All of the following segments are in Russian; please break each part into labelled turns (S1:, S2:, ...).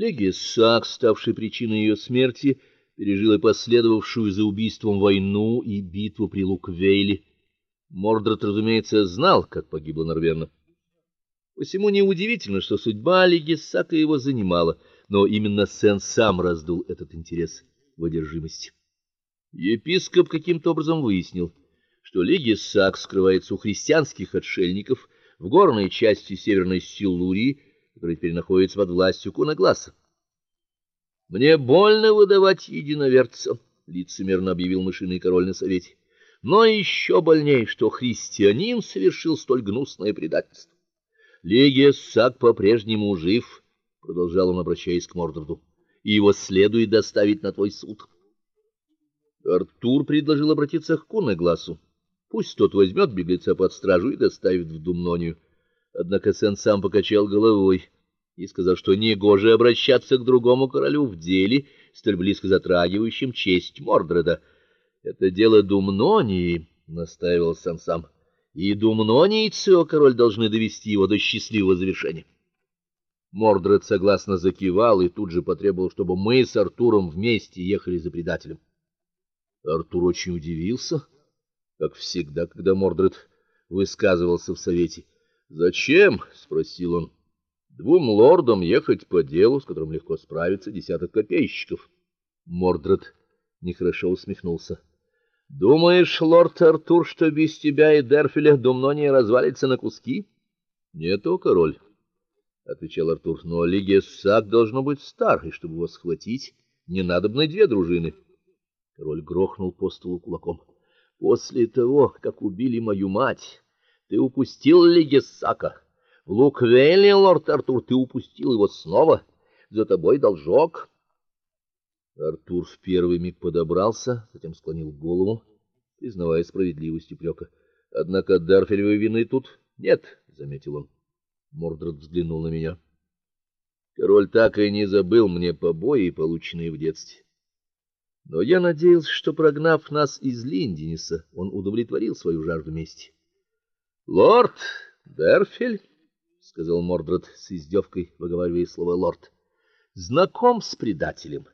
S1: Легия Сакс, ставший причиной ее смерти, пережил и последовавшую за убийством войну и битву при Луквейле. Мордред, разумеется, знал, как погибла Норверна. Посему неудивительно, что судьба Леги Сака его занимала, но именно Сен сам раздул этот интерес в одержимости. Епископ каким-то образом выяснил, что Леги Сак скрывается у христианских отшельников в горной части северной Силурии, который теперь находится под властью Кунагласа. Мне больно выдавать единоверца, лицемерно объявил мышиный король на совете. Но еще больнее, что христианин совершил столь гнусное предательство. Легия Сак по-прежнему жив, продолжал он, обращаясь к Мордорду. И его следует доставить на твой суд. Артур предложил обратиться к Кунагласу. Пусть тот возьмет беглеца под стражу и доставит в Думнонию. Однако Сен сам покачал головой и сказал, что негоже обращаться к другому королю в деле, столь близко затрагивающем честь Мордреда. Это дело Думнонии, настаивал сам. И Думнонийцы, о король, должны довести его до счастливого завершения. Мордред согласно закивал и тут же потребовал, чтобы мы с Артуром вместе ехали за предателем. Артур очень удивился, как всегда, когда Мордред высказывался в совете. "Зачем?" спросил он. "Двум лордам ехать по делу, с которым легко справиться десяток копейщиков". Мордред нехорошо усмехнулся. "Думаешь, лорд Артур, что без тебя и Дерфеля Думнония развалится на куски?" "Нет, о король", отвечал Артур. "Но Лигия Сак должно быть старой, чтобы его схватить. Не надобны две дружины". Король грохнул по столу кулаком. "После того, как убили мою мать, ты упустил Легесака. В Луквеле, лорд Артур, ты упустил его снова. За тобой должок. Артур в первый миг подобрался, затем склонил голову, признавая справедливость упрека. Однако Дарфелевой вины тут нет, заметил он. Мордред взглянул на меня. Король так и не забыл мне побои, полученные в детстве. Но я надеялся, что прогнав нас из Линдениса, он удовлетворил свою жажду мести. Лорд Дерфель, сказал Мордред с издевкой, выговаривая слово лорд. Знаком с предателем.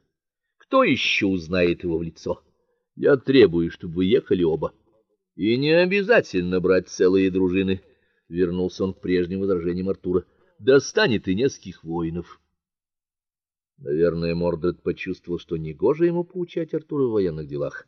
S1: Кто еще узнает его в лицо? Я требую, чтобы вы ехали оба. И не обязательно брать целые дружины, вернулся он к прежним возражениям Артура. Достанет и нескольких воинов. Наверное, Мордред почувствовал, что негоже ему поучать Артура в военных делах.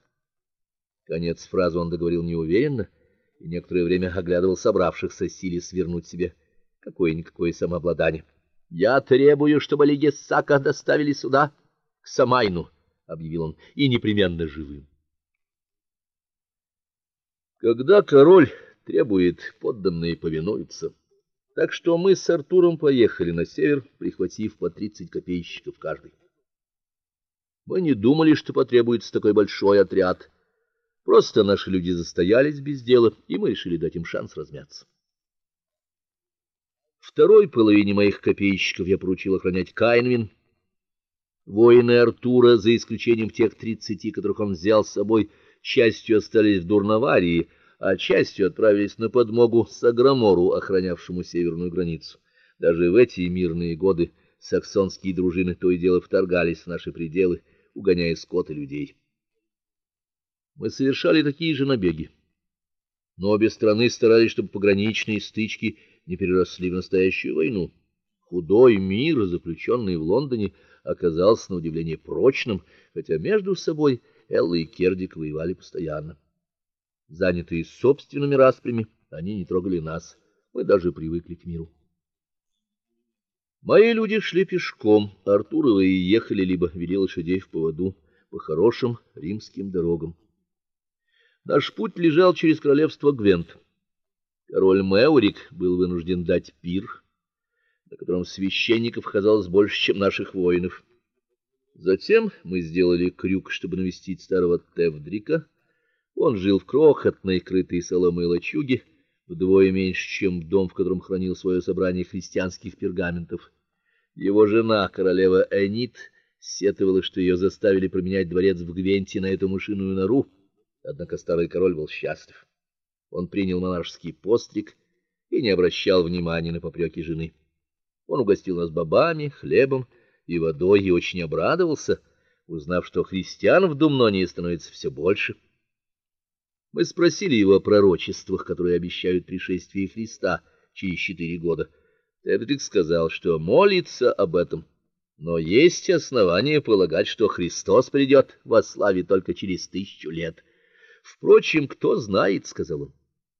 S1: Конец фразы он договорил неуверенно и некоторое время оглядывал собравшихся, силясь свернуть себе какое-никакое самообладание. Я требую, чтобы Легесака доставили сюда к Самайну, объявил он, и непременно живым. Когда король требует, подданные повинуются. Так что мы с Артуром поехали на север, прихватив по тридцать копейщиков каждый. Мы не думали, что потребуется такой большой отряд. Просто наши люди застоялись без дела, и мы решили дать им шанс размяться. Второй половине моих копейщиков я поручил охранять Кайнвин. Воины Артура, за исключением тех тридцати, которых он взял с собой, частью остались в Дурноварии, а частью отправились на подмогу Саграмору, охранявшему северную границу. Даже в эти мирные годы саксонские дружины то и дело вторгались в наши пределы, угоняя скот и людей. Мы совершали такие же набеги. Но обе страны старались, чтобы пограничные стычки не переросли в настоящую войну. Худой мир, заключенный в Лондоне, оказался на удивление прочным, хотя между собой Элла и Кердик воевали постоянно. Занятые собственными распрями, они не трогали нас. Мы даже привыкли к миру. Мои люди шли пешком, Артуровы ехали либо вели лошадей в поводу по хорошим римским дорогам. Наш путь лежал через королевство Гвент. Король Меурик был вынужден дать пир, на котором священников оказалось больше, чем наших воинов. Затем мы сделали крюк, чтобы навестить старого Тевдрика. Он жил в крохотной, крытой соломой лачуге, вдвое меньше, чем дом, в котором хранил свое собрание христианских пергаментов. Его жена, королева Энит, сетовала, что ее заставили променять дворец в Гвенте на эту мышиную нору. Однако старый король был счастлив. Он принял монашеский постриг и не обращал внимания на попреки жены. Он угостил нас бобами, хлебом и водой и очень обрадовался, узнав, что христиан в Думнонии становится все больше. Мы спросили его о пророчествах, которые обещают пришествие Христа через четыре года. Тедрик сказал, что молится об этом, но есть основания полагать, что Христос придет во славе только через тысячу лет. Впрочем, кто знает, сказал он.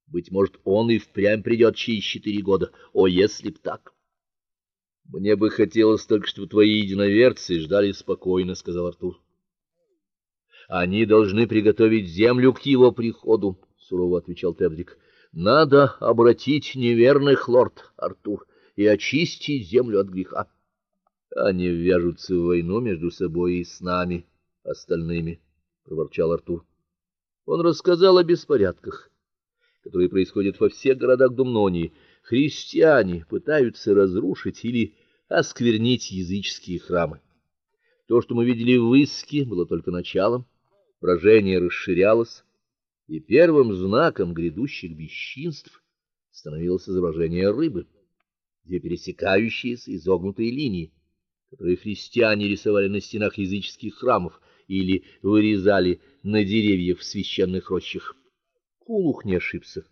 S1: Быть может, он и впрямь придет через четыре года. О, если б так. Мне бы хотелось только, чтобы твои единоверцы ждали спокойно, сказал Артур. Они должны приготовить землю к его приходу, сурово отвечал Тедрик. Надо обратить неверных, лорд Артур, и очистить землю от греха. Они ввяжутся в войну между собой и с нами, остальными, проворчал Артур. Он рассказал о беспорядках, которые происходят во всех городах Думнонии. Христиане пытаются разрушить или осквернить языческие храмы. То, что мы видели в Иске, было только началом. Брожение расширялось, и первым знаком грядущих бесчинств становилось изображение рыбы, где пересекающиеся изогнутые линии, которые христиане рисовали на стенах языческих храмов или вырезали на деревьях в священных рощах. Кулух не ошибся.